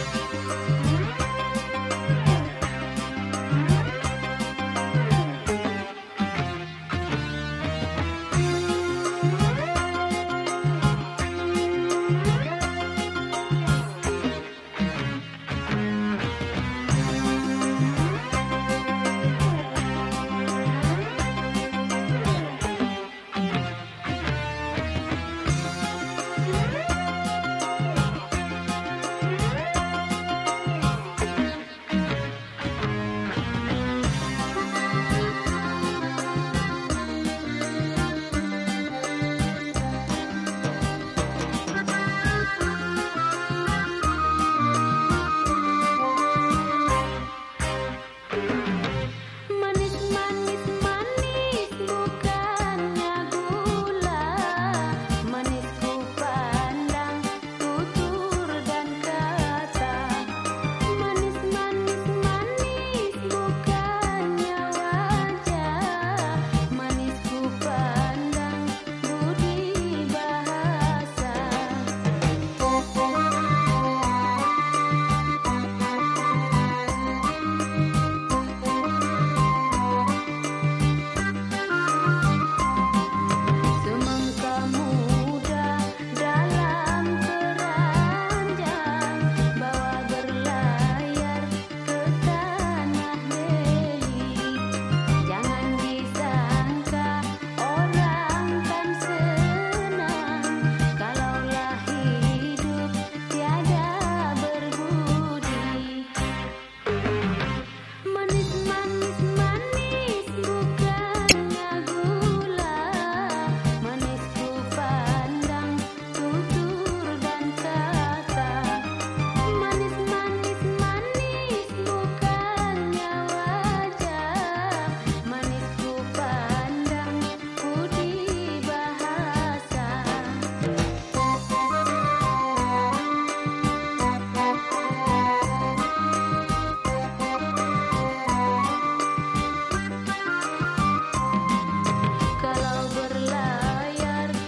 Música